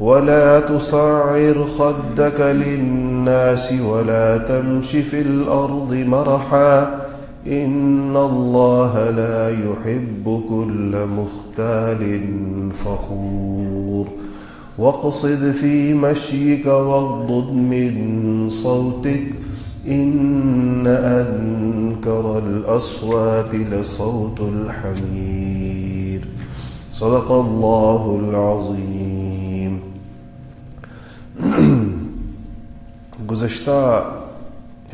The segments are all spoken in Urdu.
ولا تصعر خدك للناس ولا تمش في الأرض مرحا إن الله لا يحب كل مختال فخور. واقصد في مشيك واغضض من صوتك إن أنكر الأصوات لصوت الحمير. صدق الله العظيم. گزشتہ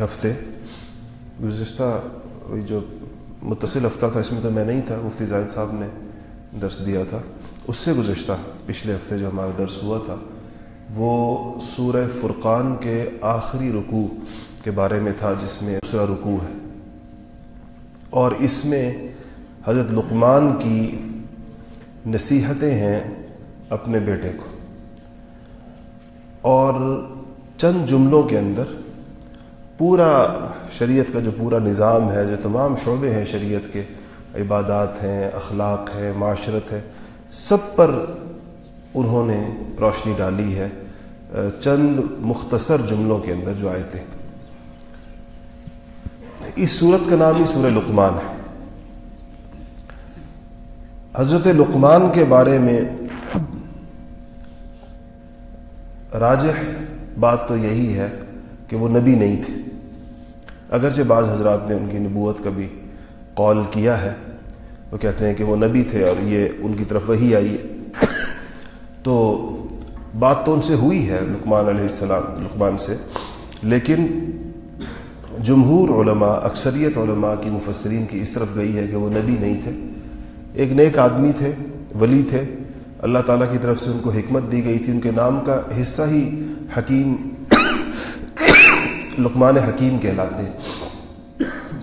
ہفتے، گزشتہ جو متصل ہفتہ تھا، اس میں تو میں نہیں تھا، مفتی زاہد صاحب نے درس دیا تھا۔ اس سے گزشتہ پچھلے ہفتے جو ہمارا درس ہوا تھا، وہ سورہ فرقان کے آخری رکوع کے بارے میں تھا، جس میں دوسرا رکوع ہے۔ اور اس میں حضرت لقمان کی نصیحتیں ہیں اپنے بیٹے کو۔ اور چند جملوں کے اندر پورا شریعت کا جو پورا نظام ہے، جو تمام شعبے ہیں شریعت کے، عبادات ہیں، اخلاق ہیں، معاشرت ہے، سب پر انہوں نے روشنی ڈالی ہے، چند مختصر جملوں کے اندر جو آئے تھے اس صورت کا نام ہی سورہ لقمان ہے۔ حضرت لقمان کے بارے میں راجح بات تو یہی ہے کہ وہ نبی نہیں تھے۔ اگرچہ بعض حضرات نے ان کی نبوت کا بھی قول کیا ہے، وہ کہتے ہیں کہ وہ نبی تھے اور یہ ان کی طرف وہی آئی۔ تو بات تو ان سے ہوئی ہے لقمان علیہ السلام، لقمان سے۔ لیکن جمہور علماء، اکثریت علماء کی مفسرین کی اس طرف گئی ہے کہ وہ نبی نہیں تھے۔ ایک نیک آدمی تھے، ولی تھے۔ اللہ تعالیٰ کی طرف سے ان کو حکمت دی گئی تھی، ان کے نام کا حصہ ہی حکیم، لقمان حکیم کہلاتے ہیں۔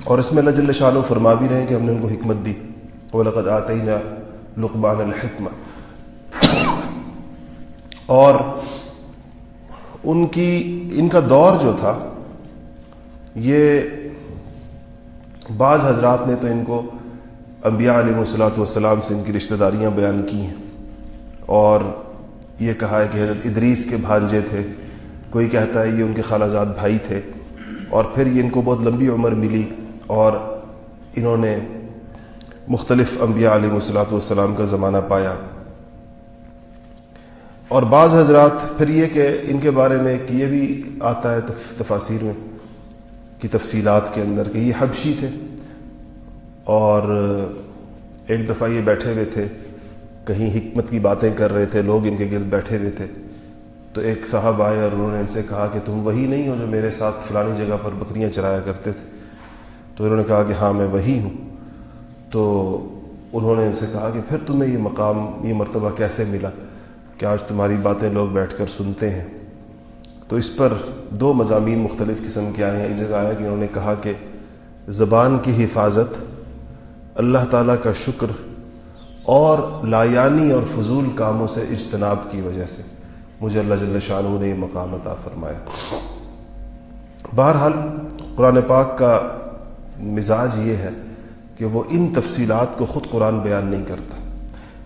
اور اس میں اللہ جل شاہ فرما بھی رہے کہ ہم نے ان کو حکمت دی۔ وہ لقد لقمان الحکمہ اور ان کی، ان کا دور جو تھا، یہ بعض حضرات نے تو ان کو انبیاء علیہ وصلاۃ والسلام سے ان کی رشتہ داریاں بیان کی ہیں۔ اور یہ کہا ہے کہ حضرت ادریس کے بھانجے تھے۔ کوئی کہتا ہے یہ ان کے خالہ زاد بھائی تھے۔ اور پھر یہ ان کو بہت لمبی عمر ملی اور انہوں نے مختلف انبیاء علیہ وصلاۃ والسلام کا زمانہ پایا۔ اور بعض حضرات پھر یہ کہ ان کے بارے میں کہ یہ بھی آتا ہے تفاصیر میں کی تفصیلات کے اندر کہ یہ حبشی تھے اور ایک دفعہ یہ بیٹھے ہوئے تھے۔ کہیں حکمت کی باتیں کر رہے تھے، لوگ ان کے گرد بیٹھے ہوئے تھے۔ تو ایک صاحب آئے اور انہوں نے ان سے کہا کہ تم وہی نہیں ہو جو میرے ساتھ فلانی جگہ پر بکریاں چرایا کرتے تھے۔ تو انہوں نے کہا کہ ہاں میں وہی ہوں۔ تو انہوں نے ان سے کہا کہ پھر تمہیں یہ مقام، یہ مرتبہ کیسے ملا کہ آج تمہاری باتیں لوگ بیٹھ کر سنتے ہیں؟ تو اس پر دو مضامین مختلف قسم کے آئے ہیں۔ ایک جگہ آیا کہ انہوں نے کہا کہ زبان کی حفاظت، اللہ تعالیٰ کا شکر اور لایانی اور فضول کاموں سے اجتناب کی وجہ سے مجھے اللہ جل شاہ نے یہ مقام عطا فرمایا۔ بہرحال قرآن پاک کا مزاج یہ ہے کہ وہ ان تفصیلات کو خود قرآن بیان نہیں کرتا۔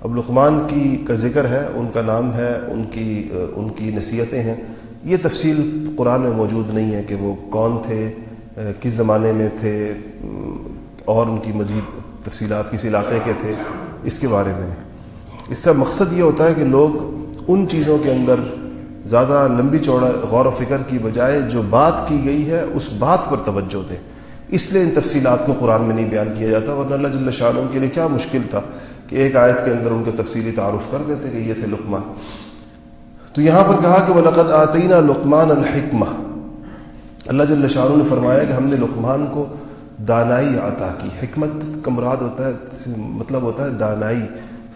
اب لقمان کی کا ذکر ہے، ان کا نام ہے، ان کی ان کی نصیحتیں ہیں۔ یہ تفصیل قرآن میں موجود نہیں ہے کہ وہ کون تھے، کس زمانے میں تھے، اور ان کی مزید تفصیلات کس علاقے کے تھے۔ اس کے بارے میں۔ اس کا مقصد یہ ہوتا ہے کہ لوگ ان چیزوں کے اندر زیادہ لمبی چوڑا غور و فکر کی بجائے جو بات کی گئی ہے، اس بات پر توجہ دیں۔ اس لیے ان تفصیلات کو قرآن میں نہیں بیان کیا جاتا، ورنہ اللہ جل شاہ کے لیے کیا مشکل تھا کہ ایک آیت کے اندر ان کے تفصیلی تعارف کر دیتے کہ یہ تھے لقمان۔ تو یہاں پر کہا کہ وہ لقد آتینہ لقمان الحکمہ اللہ جل شاہ نے فرمایا کہ ہم نے لقمان کو دانائی عطا کی۔ حکمت کا مراد ہوتا ہے مطلب ہوتا ہے دانائی۔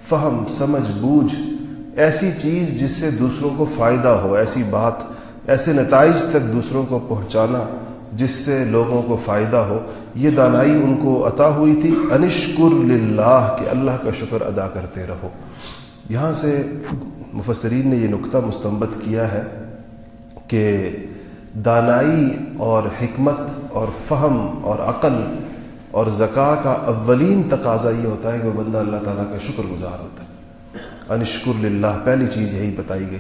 فہم، سمجھ، بوجھ۔ ایسی چیز جس سے دوسروں کو فائدہ ہو، ایسی بات۔ ایسے نتائج تک دوسروں کو پہنچانا جس سے لوگوں کو فائدہ ہو۔ یہ دانائی ان کو عطا ہوئی تھی۔ انشکر للہ، کہ اللہ کا شکر ادا کرتے رہو۔ یہاں سے مفسرین نے یہ نقطہ مستمت کیا ہے کہ دانائی اور حکمت اور فہم اور عقل اور زکا کا اولین تقاضا یہ ہوتا ہے کہ وہ بندہ اللہ تعالیٰ کا شکر گزار ہوتا ہے۔ انشکر للہ، پہلی چیز یہی بتائی گئی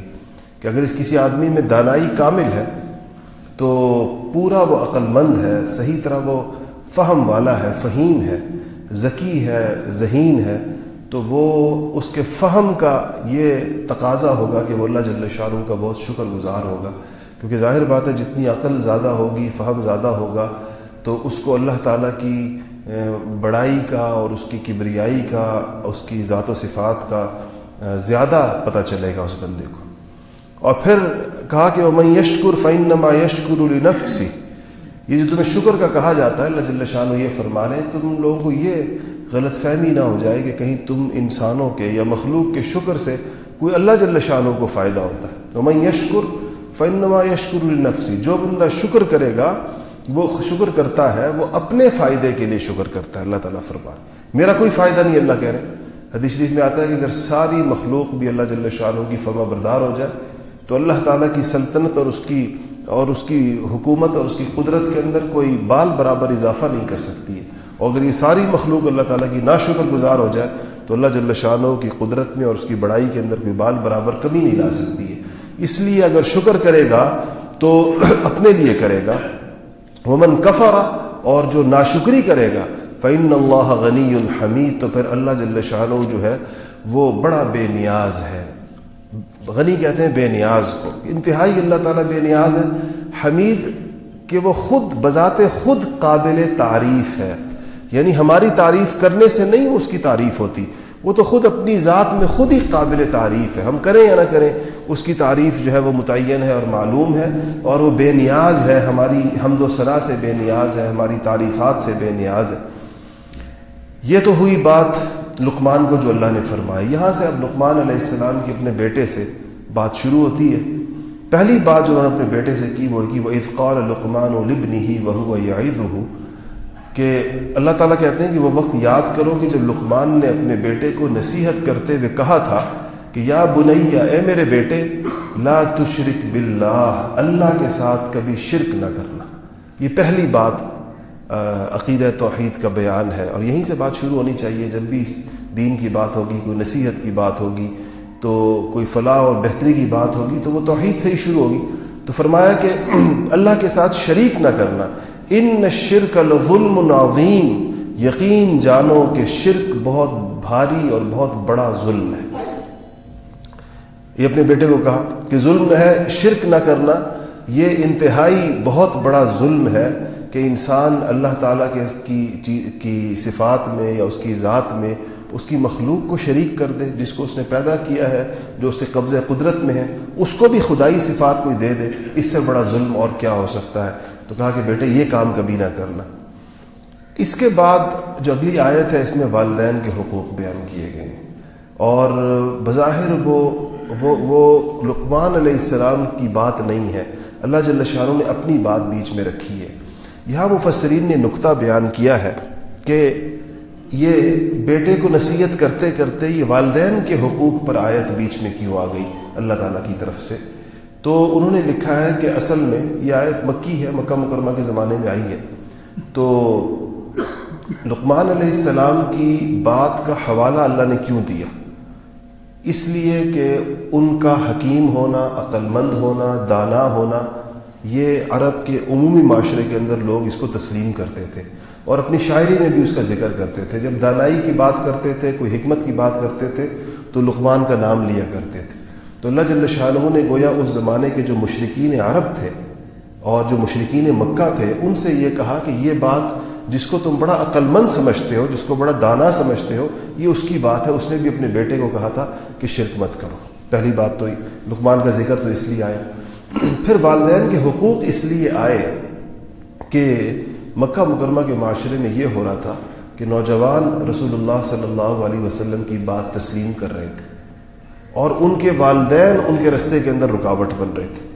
کہ اگر اس کسی آدمی میں دانائی کامل ہے تو پورا وہ عقل مند ہے، صحیح طرح وہ فہم والا ہے، فہیم ہے، ذکی ہے، ذہین ہے، تو وہ اس کے فہم کا یہ تقاضا ہوگا کہ وہ اللہ جل شاہ کا بہت شکر گزار ہوگا۔ کیونکہ ظاہر بات ہے جتنی عقل زیادہ ہوگی، فہم زیادہ ہوگا، تو اس کو اللہ تعالیٰ کی بڑائی کا اور اس کی کبریائی کا، اس کی ذات و صفات کا زیادہ پتہ چلے گا اس بندے کو۔ اور پھر کہا کہ وہ میں یشکر فعین نما یشکر النفسی یہ جو تمہیں شکر کا کہا جاتا ہے، اللہ جل شاہ یہ فرما رہے ہیں تم لوگوں کو یہ غلط فہمی نہ ہو جائے کہ کہیں تم انسانوں کے یا مخلوق کے شکر سے کوئی اللہ جل شاہ کو فائدہ ہوتا ہے۔ وہ میں یشکر فنما یشکر النفسی جو بندہ شکر کرے گا، وہ شکر کرتا ہے، وہ اپنے فائدے کے لیے شکر کرتا ہے، اللہ تعالیٰ فرما میرا کوئی فائدہ نہیں، اللہ کہہ رہے حدیث شریف میں آتا ہے کہ اگر ساری مخلوق بھی اللہ جل شاہ کی فرما بردار ہو جائے، تو اللہ تعالیٰ کی سلطنت اور اس کی، اور اس کی حکومت اور اس کی قدرت کے اندر کوئی بال برابر اضافہ نہیں کر سکتی ہے۔ اور اگر یہ ساری مخلوق اللہ تعالیٰ کی ناشکر گزار ہو جائے، تو اللہ جل شاہ کی قدرت میں اور اس کی بڑائی کے اندر کوئی بال برابر کمی نہیں لا سکتی ہے۔ اس لیے اگر شکر کرے گا تو اپنے لیے کرے گا۔ ومن کفرا اور جو ناشکری کرے گا فعن اللہ غنی الحمید تو پھر اللہ جل شاہ جو ہے، وہ بڑا بے نیاز ہے۔ غنی کہتے ہیں بے نیاز کو۔ انتہائی اللہ تعالیٰ بے نیاز ہے۔ حمید کہ وہ خود، بذات خود قابل تعریف ہے۔ یعنی ہماری تعریف کرنے سے نہیں اس کی تعریف ہوتی، وہ تو خود اپنی ذات میں خود ہی قابل تعریف ہے۔ ہم کریں یا نہ کریں اس کی تعریف جو ہے وہ متعین ہے اور معلوم ہے اور وہ بے نیاز ہے، ہماری حمد و ثنا سے بے نیاز ہے، ہماری تعریفات سے بے نیاز ہے۔ یہ تو ہوئی بات لقمان کو جو اللہ نے فرمائی۔ یہاں سے اب لقمان علیہ السلام کی اپنے بیٹے سے بات شروع ہوتی ہے۔ پہلی بات جو انہوں نے اپنے بیٹے سے کی وہ کہ وہ افقال لقمان و لبنی ہی وہ عید ہو کہ اللہ تعالیٰ کہتے ہیں کہ وہ وقت یاد کرو کہ جب لقمان نے اپنے بیٹے کو نصیحت کرتے ہوئے کہا تھا کہ یا بنیا، اے میرے بیٹے، لا تشرک باللہ، اللہ کے ساتھ کبھی شرک نہ کرنا۔ یہ پہلی بات عقیدہ توحید کا بیان ہے۔ اور یہیں سے بات شروع ہونی چاہیے۔ جب بھی اس دین کی بات ہوگی، کوئی نصیحت کی بات ہوگی، تو کوئی فلاح اور بہتری کی بات ہوگی، تو وہ توحید سے ہی شروع ہوگی۔ تو فرمایا کہ اللہ کے ساتھ شریک نہ کرنا۔ ان شرک الظلم نعظیم یقین جانو کہ شرک بہت بھاری اور بہت بڑا ظلم ہے۔ یہ اپنے بیٹے کو کہا کہ ظلم ہے، شرک نہ کرنا، یہ انتہائی بہت بڑا ظلم ہے کہ انسان اللہ تعالیٰ کے کی صفات میں یا اس کی ذات میں اس کی مخلوق کو شریک کر دے، جس کو اس نے پیدا کیا ہے، جو اس کے قبضہ قدرت میں ہے، اس کو بھی خدائی صفات کوئی دے دے، اس سے بڑا ظلم اور کیا ہو سکتا ہے؟ تو کہا کہ بیٹے، یہ کام کبھی نہ کرنا۔ اس کے بعد جو اگلی آیت ہے، اس میں والدین کے حقوق بیان کیے گئے۔ اور بظاہر وہ وہ وہ لقمان علیہ السلام کی بات نہیں ہے۔ اللہ جل شاہ نے اپنی بات بیچ میں رکھی ہے۔ یہاں مفسرین نے نقطہ بیان کیا ہے کہ یہ بیٹے کو نصیحت کرتے کرتے یہ والدین کے حقوق پر آیت بیچ میں کیوں آ گئی اللہ تعالیٰ کی طرف سے؟ تو انہوں نے لکھا ہے کہ اصل میں یہ آیت مکی ہے، مکہ مکرمہ کے زمانے میں آئی ہے۔ تو لقمان علیہ السلام کی بات کا حوالہ اللہ نے کیوں دیا؟ اس لیے کہ ان کا حکیم ہونا عقل مند ہونا، دانا ہونا، یہ عرب کے عمومی معاشرے کے اندر لوگ اس کو تسلیم کرتے تھے اور اپنی شاعری میں بھی اس کا ذکر کرتے تھے۔ جب دانائی کی بات کرتے تھے، کوئی حکمت کی بات کرتے تھے، تو لقمان کا نام لیا کرتے تھے۔ تو اللہ جل شاہ نے گویا اس زمانے کے جو مشرقین عرب تھے اور جو مشرقین مکہ تھے، ان سے یہ کہا کہ یہ بات جس کو تم بڑا عقل مند سمجھتے ہو، جس کو بڑا دانا سمجھتے ہو، یہ اس کی بات ہے۔ اس نے بھی اپنے بیٹے کو کہا تھا کہ شرک مت کرو۔ پہلی بات تو لقمان کا ذکر تو اس لیے آیا۔ پھر والدین کے حقوق اس لیے آئے کہ مکہ مکرمہ کے معاشرے میں یہ ہو رہا تھا کہ نوجوان رسول اللہ صلی اللہ علیہ وسلم کی بات تسلیم کر رہے تھے اور ان کے والدین ان کے رستے کے اندر رکاوٹ بن رہے تھے۔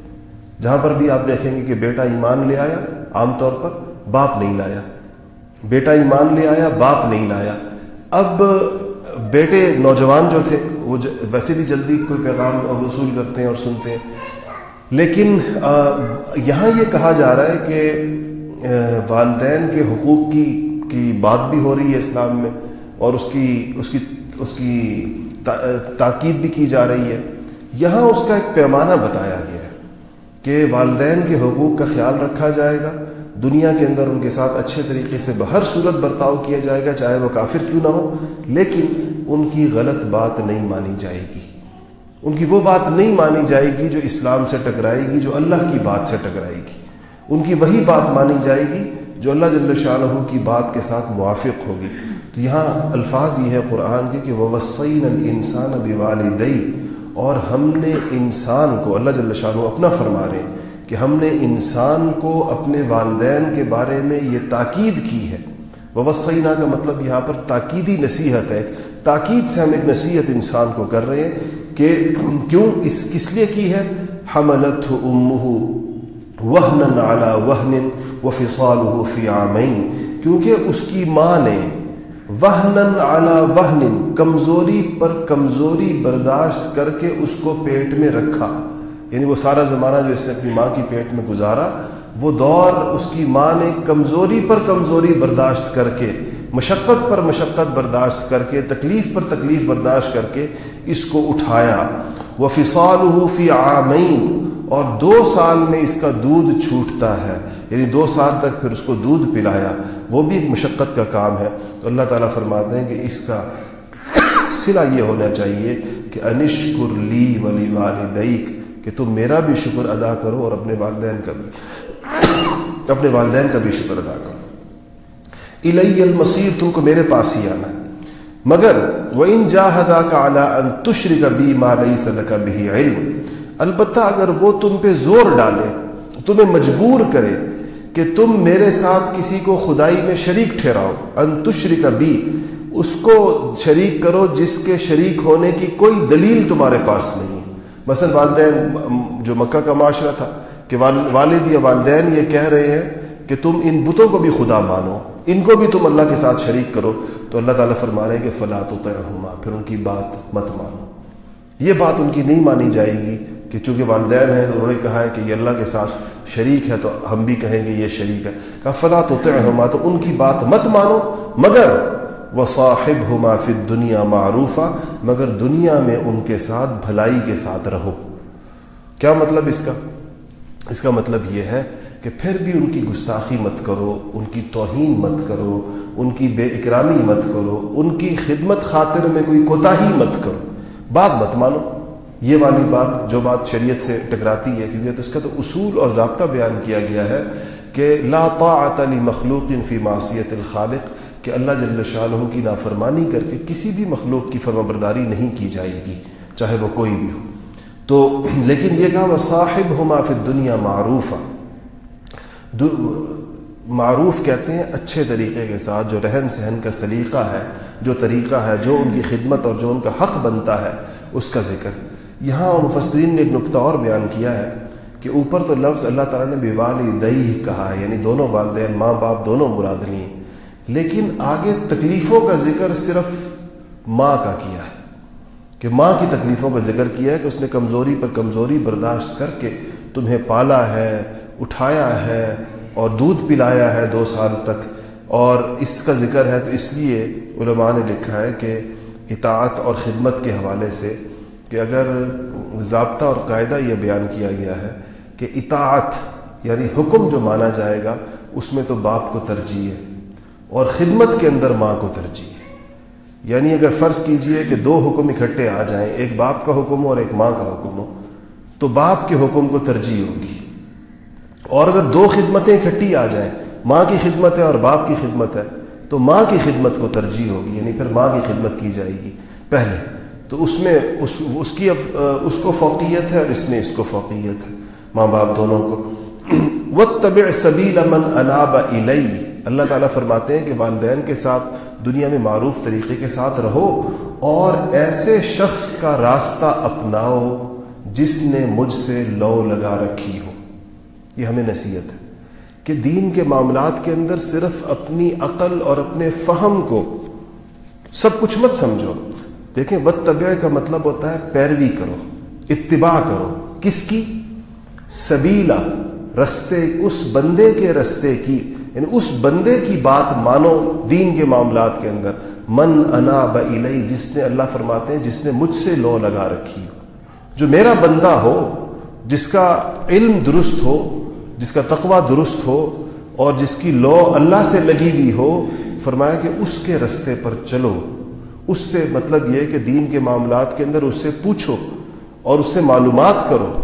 جہاں پر بھی آپ دیکھیں گے کہ بیٹا ایمان لے آیا، عام طور پر باپ نہیں لایا۔ بیٹا ایمان لے آیا، باپ نہیں لایا۔ اب بیٹے نوجوان جو تھے، وہ ویسے بھی جلدی کوئی پیغام وصول کرتے ہیں اور سنتے ہیں۔ لیکن یہاں یہ کہا جا رہا ہے کہ والدین کے حقوق کی کی بات بھی ہو رہی ہے اسلام میں اور اس کی اس کی اس کی تاکید بھی کی جا رہی ہے۔ یہاں اس کا ایک پیمانہ بتایا گیا ہے کہ والدین کے حقوق کا خیال رکھا جائے گا۔ دنیا کے اندر ان کے ساتھ اچھے طریقے سے بہر صورت برتاؤ کیا جائے گا، چاہے وہ کافر کیوں نہ ہو، لیکن ان کی غلط بات نہیں مانی جائے گی۔ ان کی وہ بات نہیں مانی جائے گی جو اسلام سے ٹکرائے گی، جو اللہ کی بات سے ٹکرائے گی۔ ان کی وہی بات مانی جائے گی جو اللہ جل شاہ کی بات کے ساتھ موافق ہوگی۔ تو یہاں الفاظ یہ ہے قرآن کے کہ وہ وسعین الانسان اب والدئی اور ہم نے انسان کو اللہ جل شاہ اپنا فرما رہے کہ ہم نے انسان کو اپنے والدین کے بارے میں یہ تاکید کی ہے۔ وسینہ کا مطلب یہاں پر تاکیدی نصیحت ہے۔ تاکید سے ہم ایک نصیحت انسان کو کر رہے ہیں کہ کیوں اس کس لیے کی ہے؟ حملت امہ وہن اعلیٰ وہن و فصال فی عامین۔ کیونکہ اس کی ماں نے وہن اعلیٰ وہن، کمزوری پر کمزوری برداشت کر کے اس کو پیٹ میں رکھا۔ یعنی وہ سارا زمانہ جو اس نے اپنی ماں کی پیٹ میں گزارا، وہ دور اس کی ماں نے کمزوری پر کمزوری برداشت کر کے، مشقت پر مشقت برداشت کر کے، تکلیف پر تکلیف برداشت کر کے اس کو اٹھایا۔ وہ فصال فی عامین، اور دو سال میں اس کا دودھ چھوٹتا ہے۔ یعنی دو سال تک پھر اس کو دودھ پلایا۔ وہ بھی ایک مشقت کا کام ہے۔ تو اللہ تعالیٰ فرماتے ہیں کہ اس کا سلا یہ ہونا چاہیے کہ انشکر لی ولی والدیک کہ تم میرا بھی شکر ادا کرو اور اپنے والدین کا بھی اپنے والدین کا بھی شکر ادا کرو۔ الی المصیر، تم کو میرے پاس ہی آنا مگر وہ ان جاہدا کا اعلیٰ ان تشری کا بی مالئی صلی کا بھی علم۔ البتہ اگر وہ تم پہ زور ڈالے، تمہیں مجبور کرے کہ تم میرے ساتھ کسی کو خدائی میں شریک ٹھہراؤ۔ ان تشری کا بھی اس کو شریک کرو جس کے شریک ہونے کی کوئی دلیل تمہارے پاس نہیں۔ مثلا والدین جو مکہ کا معاشرہ تھا، کہ والد یا والدین یہ کہہ رہے ہیں کہ تم ان بتوں کو بھی خدا مانو، ان کو بھی تم اللہ کے ساتھ شریک کرو۔ تو اللہ تعالیٰ فرما رہے ہیں کہ فلاں تو پھر ان کی بات مت مانو۔ یہ بات ان کی نہیں مانی جائے گی کہ چونکہ والدین ہیں تو انہوں نے کہا ہے کہ یہ اللہ کے ساتھ شریک ہے تو ہم بھی کہیں گے یہ شریک ہے۔ کہا فلاں تو تو ان کی بات مت مانو، مگر وہ صاحب ہما فی دنیا معروفہ مگر دنیا میں ان کے ساتھ بھلائی کے ساتھ رہو۔ کیا مطلب اس کا؟ اس کا مطلب یہ ہے کہ پھر بھی ان کی گستاخی مت کرو، ان کی توہین مت کرو، ان کی بے اکرامی مت کرو، ان کی خدمت خاطر میں کوئی کوتاہی مت کرو۔ بات مت مانو۔ یہ والی بات جو بات شریعت سے ٹکراتی ہے، کیونکہ تو اس کا تو اصول اور ضابطہ بیان کیا گیا ہے کہ لا طاعت لی مخلوق فی معصیت الخالق کہ اللہ جل شاہ کی نافرمانی کر کے کسی بھی مخلوق کی فرما برداری نہیں کی جائے گی، چاہے وہ کوئی بھی ہو۔ تو لیکن یہ کہا وہ صاحب ہو فی دنیا معروف معروف کہتے ہیں اچھے طریقے کے ساتھ، جو رہن سہن کا سلیقہ ہے، جو طریقہ ہے، جو ان کی خدمت اور جو ان کا حق بنتا ہے، اس کا ذکر۔ یہاں مفسرین نے ایک نقطہ اور بیان کیا ہے کہ اوپر تو لفظ اللہ تعالیٰ نے بیوالی دئی کہا ہے یعنی دونوں والدین، ماں باپ دونوں مراد نہیں لیکن آگے تکلیفوں کا ذکر صرف ماں کا کیا ہے کہ ماں کی تکلیفوں کا ذکر کیا ہے کہ اس نے کمزوری پر کمزوری برداشت کر کے تمہیں پالا ہے، اٹھایا ہے اور دودھ پلایا ہے دو سال تک۔ اور اس کا ذکر ہے تو اس لیے علماء نے لکھا ہے کہ اطاعت اور خدمت کے حوالے سے کہ اگر ضابطہ اور قاعدہ یہ بیان کیا گیا ہے کہ اطاعت یعنی حکم جو مانا جائے گا، اس میں تو باپ کو ترجیح ہے۔ اور خدمت کے اندر ماں کو ترجیح ہے۔ یعنی اگر فرض کیجیے کہ دو حکم اکٹھے آ جائیں، ایک باپ کا حکم ہو اور ایک ماں کا حکم ہو تو باپ کے حکم کو ترجیح ہوگی۔ اور اگر دو خدمتیں اکٹھی آ جائیں، ماں کی خدمت ہے اور باپ کی خدمت ہے، تو ماں کی خدمت کو ترجیح ہوگی یعنی پھر ماں کی خدمت کی جائے گی۔ پہلے، تو اس میں اس اس کی اس کو فوقیت ہے اور اس میں اس کو فوقیت ہے۔ ماں باپ دونوں کو۔ وہ طب صبیل امن اناب علئی اللہ تعالیٰ فرماتے ہیں کہ والدین کے ساتھ دنیا میں معروف طریقے کے ساتھ رہو اور ایسے شخص کا راستہ اپناؤ جس نے مجھ سے لو لگا رکھی ہو۔ یہ ہمیں نصیحت ہے کہ دین کے معاملات کے اندر صرف اپنی عقل اور اپنے فہم کو سب کچھ مت سمجھو۔ دیکھیں بد طبع کا مطلب ہوتا ہے پیروی کرو، اتباع کرو۔ کس کی؟ سبیلا، رستے، اس بندے کے رستے کی یعنی اس بندے کی بات مانو دین کے معاملات کے اندر۔ من انا بلئی جس نے اللہ فرماتے ہیں، جس نے مجھ سے لو لگا رکھی۔ جو میرا بندہ ہو، جس کا علم درست ہو، جس کا تقوی درست ہو، اور جس کی لو اللہ سے لگی ہوئی ہو، فرمایا کہ اس کے رستے پر چلو۔ اس سے مطلب یہ کہ دین کے معاملات کے اندر اس سے پوچھو اور اس سے معلومات کرو۔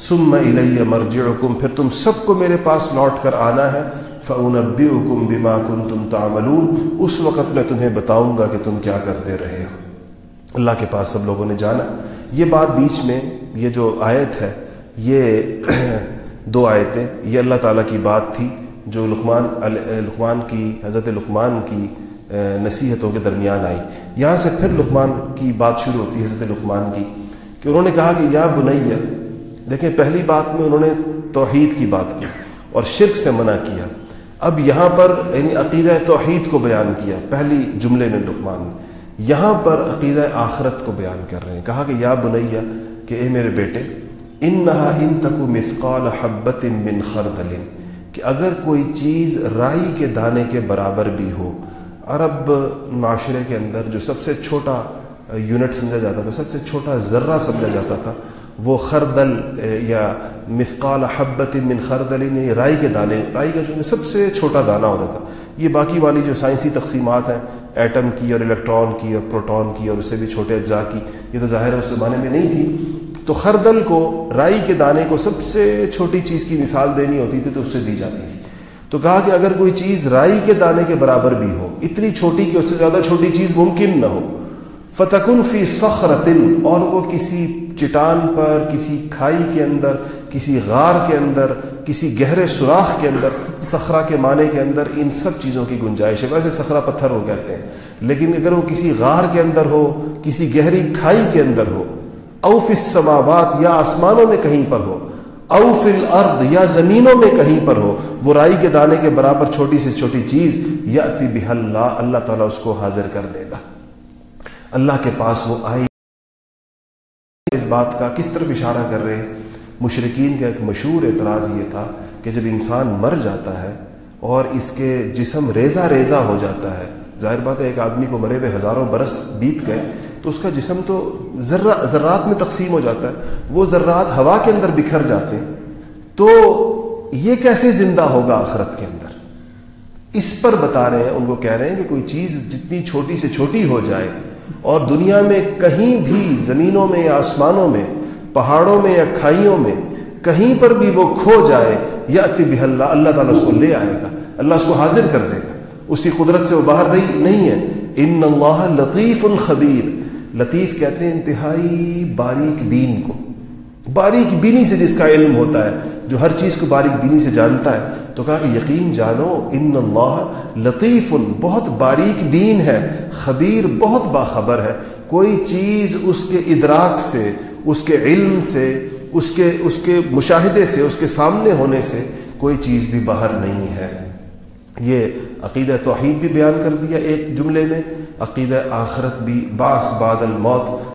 سم الیہ مرجعکم، پھر تم سب کو میرے پاس لوٹ کر آنا ہے۔ فَأُنَبِّئُكُمْ بِمَا كُنْتُمْ تَعْمَلُونَ۔ اس وقت میں تمہیں بتاؤں گا کہ تم کیا کرتے رہے ہو۔ اللہ کے پاس سب لوگوں نے جانا۔ یہ بات بیچ میں، یہ جو آیت ہے، یہ دو آیتیں، یہ اللہ تعالیٰ کی بات تھی، جو لقمان لقمان کی، حضرت لقمان کی نصیحتوں کے درمیان آئی۔ یہاں سے پھر لقمان کی بات شروع ہوتی ہے، حضرت لقمان کی، کہ انہوں نے کہا کہ یا بنیا دیکھیں پہلی بات میں انہوں نے توحید کی بات کی اور شرک سے منع کیا۔ اب یہاں پر یعنی عقیدہ توحید کو بیان کیا، پہلی جملے میں لقمان، یہاں پر عقیدہ آخرت کو بیان کر رہے ہیں۔ کہا کہ یا بنیا کہ اے میرے بیٹے ان نہا ان تک مثقال حبت من خردل، کہ اگر کوئی چیز رائی کے دانے کے برابر بھی ہو۔ عرب معاشرے کے اندر جو سب سے چھوٹا یونٹ سمجھا جاتا تھا، سب سے چھوٹا ذرہ سمجھا جاتا تھا وہ خردل یا مثقال حبت من خردل یعنی رائی کے دانے، رائی کا جو سب سے چھوٹا دانہ ہوتا تھا۔ یہ باقی والی جو سائنسی تقسیمات ہیں، ایٹم کی اور الیکٹران کی اور پروٹون کی اور اسے بھی چھوٹے اجزاء کی، یہ تو ظاہر ہے اس زمانے میں نہیں تھی۔ تو خردل کو، رائی کے دانے کو سب سے چھوٹی چیز کی مثال دینی ہوتی تھی تو اس سے دی جاتی تھی۔ تو کہا کہ اگر کوئی چیز رائی کے دانے کے برابر بھی ہو، اتنی چھوٹی کہ اس سے زیادہ چھوٹی چیز ممکن نہ ہو فتکن فی سخرتن اور وہ کسی چٹان پر، کسی کھائی کے اندر، کسی غار کے اندر، کسی گہرے سوراخ کے اندر سخرا کے معنی کے اندر، ان سب چیزوں کی گنجائش ہے۔ ویسے سخرا پتھر ہو کہتے ہیں، لیکن اگر وہ کسی غار کے اندر ہو، کسی گہری کھائی کے اندر ہو اوف السماوات، یا آسمانوں میں کہیں پر ہو اوف الارض، یا زمینوں میں کہیں پر ہو وہ رائی کے دانے کے برابر چھوٹی سے چھوٹی چیز یا بح اللہ اللہ تعالیٰ اس کو حاضر کر دے گا۔ اللہ کے پاس وہ آئی۔ اس بات کا کس طرف اشارہ کر رہے مشرقین کا ایک مشہور اعتراض یہ تھا کہ جب انسان مر جاتا ہے اور اس کے جسم ریزہ ریزہ ہو جاتا ہے، ظاہر بات ہے ایک آدمی کو مرے ہوئے ہزاروں برس بیت گئے، تو اس کا جسم تو ذرہ ذرات میں تقسیم ہو جاتا ہے، وہ ذرات ہوا کے اندر بکھر جاتے ہیں۔ تو یہ کیسے زندہ ہوگا آخرت کے اندر؟ اس پر بتا رہے ہیں، ان کو کہہ رہے ہیں کہ کوئی چیز جتنی چھوٹی سے چھوٹی ہو جائے اور دنیا میں کہیں بھی زمینوں میں یا آسمانوں میں، پہاڑوں میں یا کھائیوں میں، کہیں پر بھی وہ کھو جائے یا اتب اللہ اللہ تعالیٰ اس کو لے آئے گا، اللہ اس کو حاضر کر دے گا۔ اس کی قدرت سے وہ باہر رہی نہیں ہے۔ ان اللہ لطیف الخبیر لطیف کہتے ہیں انتہائی باریک بین کو۔ باریک بینی سے جس کا علم ہوتا ہے۔ جو ہر چیز کو باریک بینی سے جانتا ہے، تو کہا کہ یقین جانو، ان اللہ لطیف، بہت باریک بین ہے، خبیر بہت باخبر ہے۔ کوئی چیز اس کے ادراک سے، اس کے علم سے، اس کے اس کے مشاہدے سے، اس کے سامنے ہونے سے کوئی چیز بھی باہر نہیں ہے۔ یہ عقیدہ توحید بھی بیان کر دیا ایک جملے میں، عقیدہ آخرت بھی، باس بعد الموت